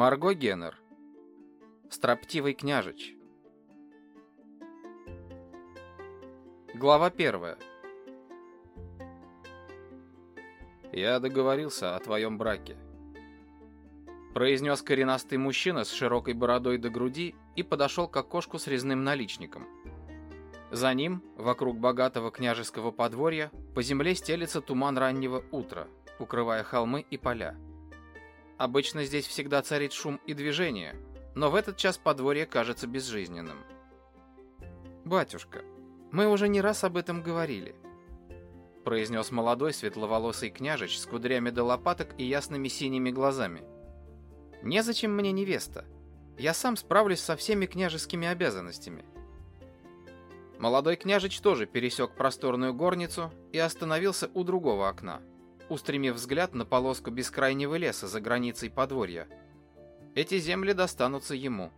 Марго Геннер. Строптивый княжич. Глава первая. «Я договорился о твоем браке», — произнес коренастый мужчина с широкой бородой до груди и подошел к окошку с резным наличником. За ним, вокруг богатого княжеского подворья, по земле стелится туман раннего утра, укрывая холмы и поля. Обычно здесь всегда царит шум и движение, но в этот час подворье кажется безжизненным. «Батюшка, мы уже не раз об этом говорили», произнес молодой светловолосый княжич с кудрями до лопаток и ясными синими глазами. «Незачем мне невеста. Я сам справлюсь со всеми княжескими обязанностями». Молодой княжич тоже пересек просторную горницу и остановился у другого окна устремив взгляд на полоску бескрайнего леса за границей подворья. Эти земли достанутся ему.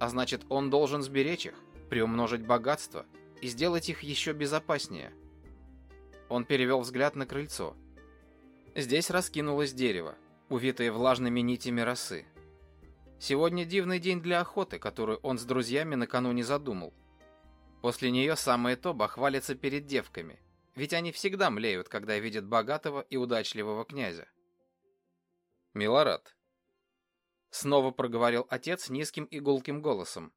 А значит, он должен сберечь их, приумножить богатство и сделать их еще безопаснее. Он перевел взгляд на крыльцо. Здесь раскинулось дерево, увитое влажными нитями росы. Сегодня дивный день для охоты, которую он с друзьями накануне задумал. После нее самое то бахвалится перед девками – ведь они всегда млеют, когда видят богатого и удачливого князя. Милорад. Снова проговорил отец низким и гулким голосом.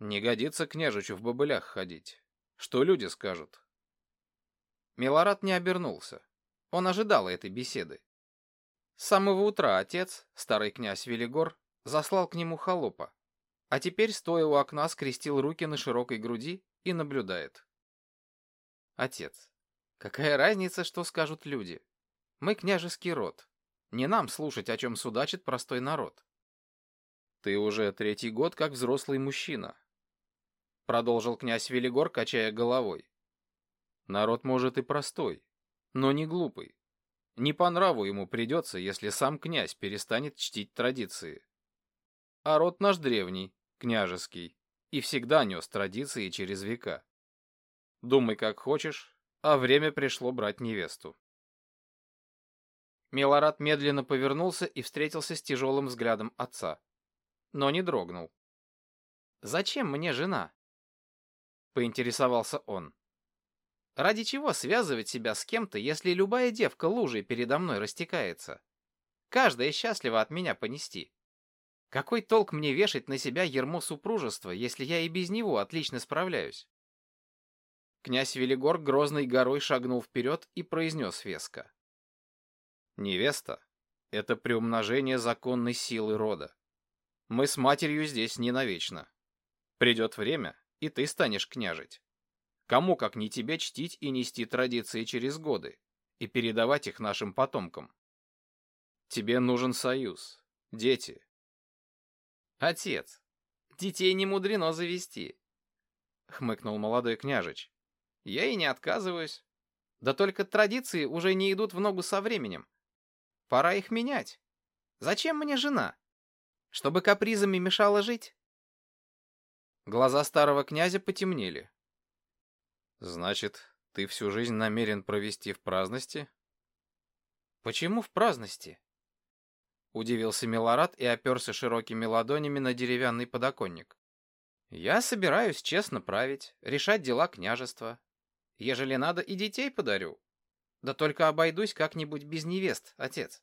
Не годится княжичу в бобылях ходить. Что люди скажут? Милорад не обернулся. Он ожидал этой беседы. С самого утра отец, старый князь Велигор, заслал к нему холопа, а теперь, стоя у окна, скрестил руки на широкой груди и наблюдает. Отец. Какая разница, что скажут люди? Мы княжеский род. Не нам слушать, о чем судачит простой народ. Ты уже третий год как взрослый мужчина. Продолжил князь Велигор, качая головой. Народ может и простой, но не глупый. Не по нраву ему придется, если сам князь перестанет чтить традиции. А род наш древний, княжеский, и всегда нес традиции через века. Думай, как хочешь, а время пришло брать невесту. Милорад медленно повернулся и встретился с тяжелым взглядом отца, но не дрогнул. «Зачем мне жена?» — поинтересовался он. «Ради чего связывать себя с кем-то, если любая девка лужей передо мной растекается? Каждая счастлива от меня понести. Какой толк мне вешать на себя ермо супружества, если я и без него отлично справляюсь?» Князь Велигор грозной горой шагнул вперед и произнес веско. «Невеста — это приумножение законной силы рода. Мы с матерью здесь не навечно. Придет время, и ты станешь княжить. Кому, как не тебе, чтить и нести традиции через годы и передавать их нашим потомкам? Тебе нужен союз, дети». «Отец, детей не мудрено завести», — хмыкнул молодой княжич. Я и не отказываюсь. Да только традиции уже не идут в ногу со временем. Пора их менять. Зачем мне жена? Чтобы капризами мешала жить? Глаза старого князя потемнели. Значит, ты всю жизнь намерен провести в праздности? Почему в праздности? Удивился Милорад и оперся широкими ладонями на деревянный подоконник. Я собираюсь честно править, решать дела княжества, Ежели надо, и детей подарю. Да только обойдусь как-нибудь без невест, отец.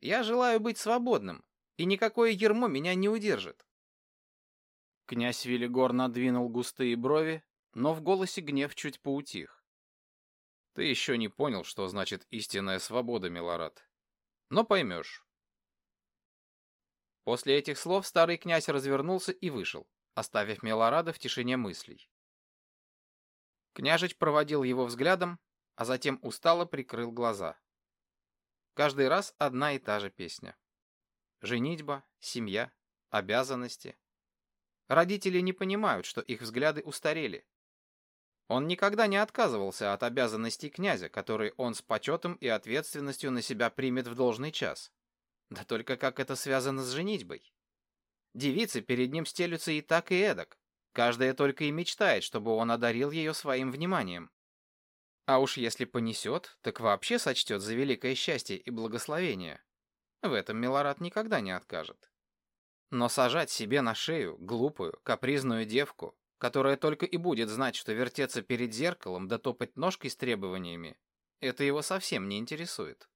Я желаю быть свободным, и никакое ермо меня не удержит. Князь Велигор надвинул густые брови, но в голосе гнев чуть поутих. Ты еще не понял, что значит истинная свобода, Милорад. Но поймешь. После этих слов старый князь развернулся и вышел, оставив Милорада в тишине мыслей. Княжич проводил его взглядом, а затем устало прикрыл глаза. Каждый раз одна и та же песня. Женитьба, семья, обязанности. Родители не понимают, что их взгляды устарели. Он никогда не отказывался от обязанностей князя, которые он с почетом и ответственностью на себя примет в должный час. Да только как это связано с женитьбой? Девицы перед ним стелются и так, и эдак. Каждая только и мечтает, чтобы он одарил ее своим вниманием. А уж если понесет, так вообще сочтет за великое счастье и благословение. В этом Милорад никогда не откажет. Но сажать себе на шею глупую, капризную девку, которая только и будет знать, что вертеться перед зеркалом да топать ножкой с требованиями, это его совсем не интересует.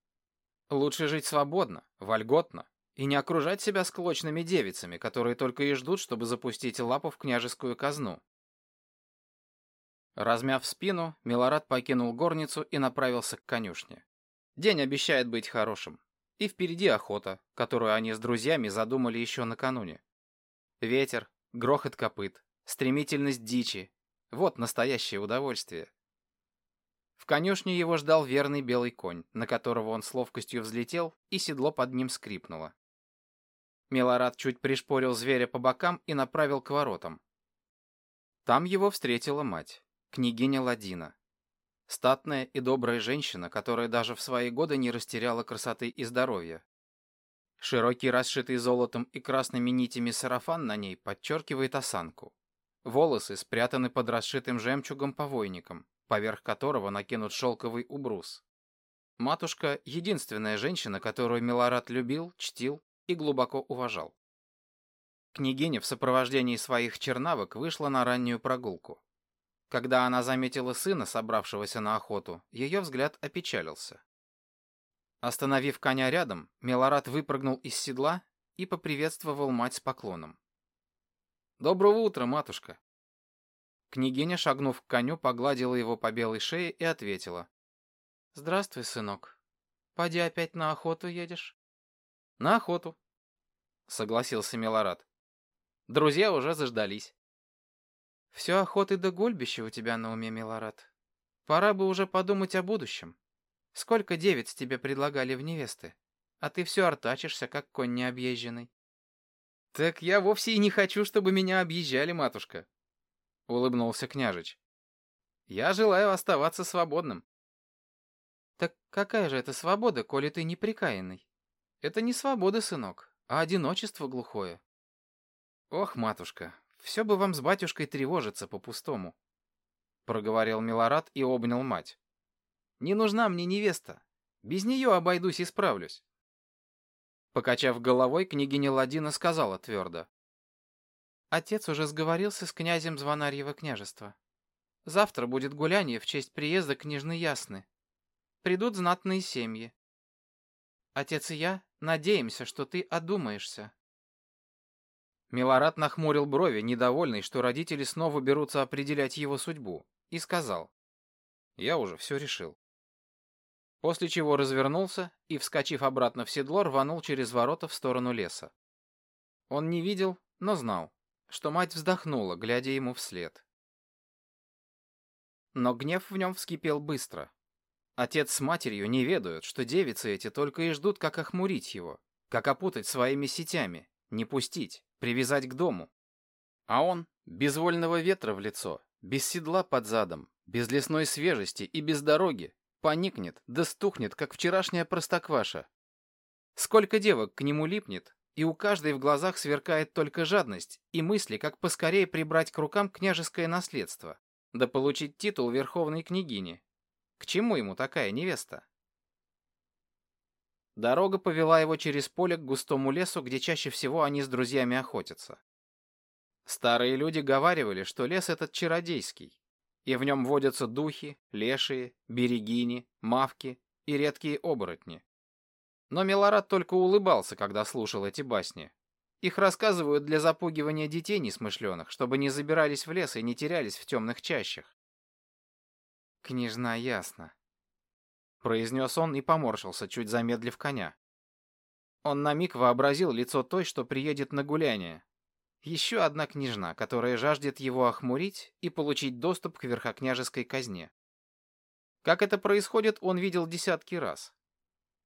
Лучше жить свободно, вольготно, и не окружать себя склочными девицами, которые только и ждут, чтобы запустить лапу в княжескую казну. Размяв спину, Милорад покинул горницу и направился к конюшне. День обещает быть хорошим. И впереди охота, которую они с друзьями задумали еще накануне. Ветер, грохот копыт, стремительность дичи. Вот настоящее удовольствие. В конюшне его ждал верный белый конь, на которого он с ловкостью взлетел, и седло под ним скрипнуло. Милорад чуть пришпорил зверя по бокам и направил к воротам. Там его встретила мать, княгиня Ладина. Статная и добрая женщина, которая даже в свои годы не растеряла красоты и здоровья. Широкий, расшитый золотом и красными нитями сарафан на ней подчеркивает осанку. Волосы спрятаны под расшитым жемчугом повойником, поверх которого накинут шелковый убрус. Матушка — единственная женщина, которую Милорад любил, чтил и глубоко уважал. Княгиня в сопровождении своих чернавок вышла на раннюю прогулку. Когда она заметила сына, собравшегося на охоту, ее взгляд опечалился. Остановив коня рядом, Милорад выпрыгнул из седла и поприветствовал мать с поклоном. «Доброго утра, матушка!» Княгиня, шагнув к коню, погладила его по белой шее и ответила. «Здравствуй, сынок. Поди опять на охоту едешь?» «На охоту», — согласился Милорад. Друзья уже заждались. Все охоты до гульбища у тебя на уме, Милорад. Пора бы уже подумать о будущем. Сколько девиц тебе предлагали в невесты, а ты все артачишься, как конь необъезженный. Так я вовсе и не хочу, чтобы меня объезжали, матушка, — улыбнулся княжич. Я желаю оставаться свободным. Так какая же это свобода, коли ты неприкаянный? Это не свобода, сынок, а одиночество глухое. Ох, матушка, все бы вам с батюшкой тревожиться по-пустому. Проговорил Милорад и обнял мать. Не нужна мне невеста. Без нее обойдусь и справлюсь. Покачав головой, княгиня Ладина сказала твердо. Отец уже сговорился с князем Звонарьего княжества. Завтра будет гуляние в честь приезда княжны Ясны. Придут знатные семьи. Отец и я надеемся, что ты одумаешься. Милорад нахмурил брови, недовольный, что родители снова берутся определять его судьбу, и сказал. «Я уже все решил». После чего развернулся и, вскочив обратно в седло, рванул через ворота в сторону леса. Он не видел, но знал, что мать вздохнула, глядя ему вслед. Но гнев в нем вскипел быстро. Отец с матерью не ведают, что девицы эти только и ждут, как охмурить его, как опутать своими сетями, не пустить, привязать к дому. А он, без вольного ветра в лицо, без седла под задом, без лесной свежести и без дороги, поникнет, да стухнет, как вчерашняя простокваша. Сколько девок к нему липнет, и у каждой в глазах сверкает только жадность и мысли, как поскорее прибрать к рукам княжеское наследство, да получить титул верховной княгини. К чему ему такая невеста? Дорога повела его через поле к густому лесу, где чаще всего они с друзьями охотятся. Старые люди говаривали, что лес этот чародейский, и в нем водятся духи, лешие, берегини, мавки и редкие оборотни. Но Милорад только улыбался, когда слушал эти басни. Их рассказывают для запугивания детей несмышленых, чтобы не забирались в лес и не терялись в темных чащах. Княжна ясно произнес он и поморщился, чуть замедлив коня. Он на миг вообразил лицо той, что приедет на гуляние. Еще одна княжна, которая жаждет его охмурить и получить доступ к верхокняжеской казне. Как это происходит, он видел десятки раз.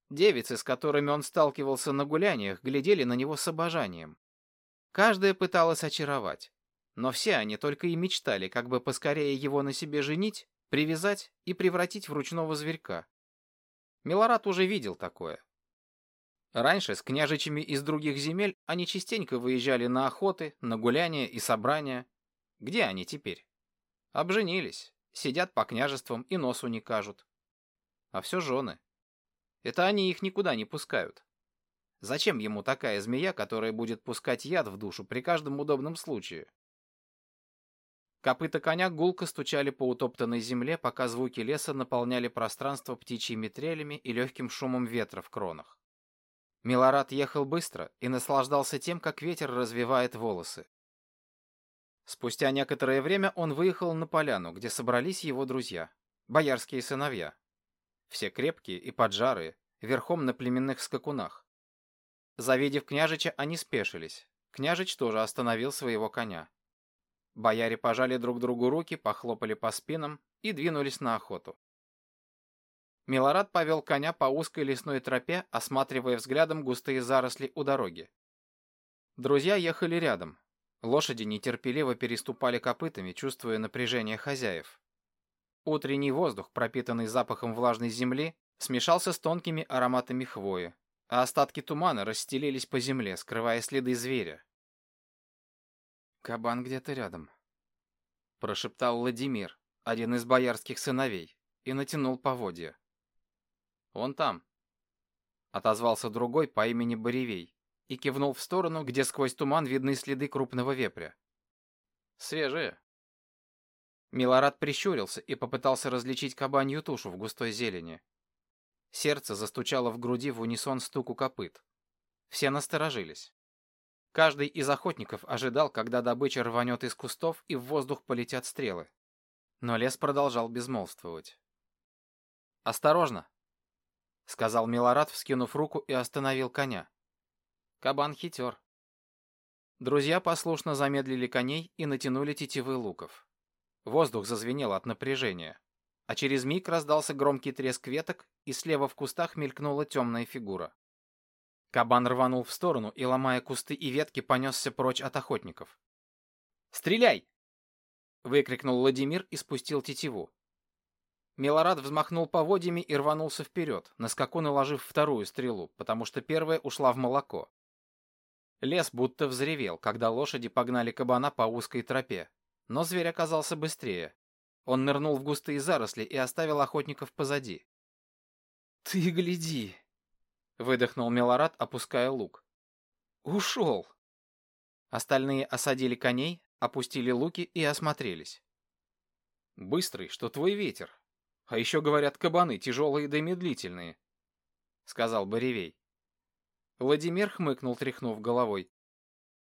Девицы, с которыми он сталкивался на гуляниях, глядели на него с обожанием. Каждая пыталась очаровать, но все они только и мечтали, как бы поскорее его на себе женить, привязать и превратить в ручного зверька. Милорад уже видел такое. Раньше с княжичами из других земель они частенько выезжали на охоты, на гуляния и собрания. Где они теперь? Обженились, сидят по княжествам и носу не кажут. А все жены. Это они их никуда не пускают. Зачем ему такая змея, которая будет пускать яд в душу при каждом удобном случае? Копыта коня гулко стучали по утоптанной земле, пока звуки леса наполняли пространство птичьими трелями и легким шумом ветра в кронах. Милорад ехал быстро и наслаждался тем, как ветер развивает волосы. Спустя некоторое время он выехал на поляну, где собрались его друзья, боярские сыновья. Все крепкие и поджарые, верхом на племенных скакунах. Завидев княжича, они спешились. Княжич тоже остановил своего коня. Бояре пожали друг другу руки, похлопали по спинам и двинулись на охоту. Милорад повел коня по узкой лесной тропе, осматривая взглядом густые заросли у дороги. Друзья ехали рядом. Лошади нетерпеливо переступали копытами, чувствуя напряжение хозяев. Утренний воздух, пропитанный запахом влажной земли, смешался с тонкими ароматами хвои, а остатки тумана расстелились по земле, скрывая следы зверя. «Кабан где-то рядом», — прошептал Владимир, один из боярских сыновей, и натянул поводья. «Он там», — отозвался другой по имени Боревей и кивнул в сторону, где сквозь туман видны следы крупного вепря. «Свежие». Милорад прищурился и попытался различить кабанью тушу в густой зелени. Сердце застучало в груди в унисон стуку копыт. Все насторожились. Каждый из охотников ожидал, когда добыча рванет из кустов и в воздух полетят стрелы. Но лес продолжал безмолвствовать. «Осторожно!» — сказал Милорад, вскинув руку и остановил коня. Кабан хитер. Друзья послушно замедлили коней и натянули тетивы луков. Воздух зазвенел от напряжения, а через миг раздался громкий треск веток, и слева в кустах мелькнула темная фигура. Кабан рванул в сторону и, ломая кусты и ветки, понесся прочь от охотников. «Стреляй!» — выкрикнул Владимир и спустил тетиву. Милорад взмахнул поводьями и рванулся вперед, на скаку наложив вторую стрелу, потому что первая ушла в молоко. Лес будто взревел, когда лошади погнали кабана по узкой тропе, но зверь оказался быстрее. Он нырнул в густые заросли и оставил охотников позади. «Ты гляди!» Выдохнул Милорад, опуская лук. Ушел. Остальные осадили коней, опустили луки и осмотрелись. Быстрый, что твой ветер. А еще говорят, кабаны тяжелые да медлительные, сказал Боревей. Владимир хмыкнул, тряхнув головой.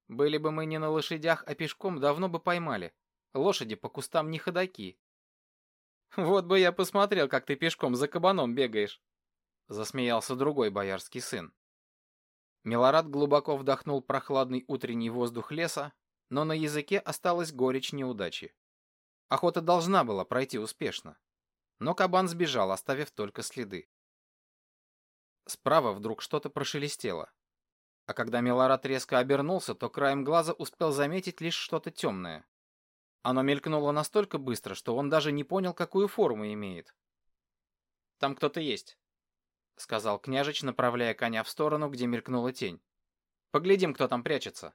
Были бы мы не на лошадях, а пешком, давно бы поймали. Лошади по кустам не ходаки. Вот бы я посмотрел, как ты пешком за кабаном бегаешь, засмеялся другой боярский сын. Милорад глубоко вдохнул прохладный утренний воздух леса, но на языке осталась горечь неудачи. Охота должна была пройти успешно, но кабан сбежал, оставив только следы. Справа вдруг что-то прошелестело. А когда Милорад резко обернулся, то краем глаза успел заметить лишь что-то темное. Оно мелькнуло настолько быстро, что он даже не понял, какую форму имеет. «Там кто-то есть», сказал княжич, направляя коня в сторону, где мелькнула тень. Поглядим, кто там прячется.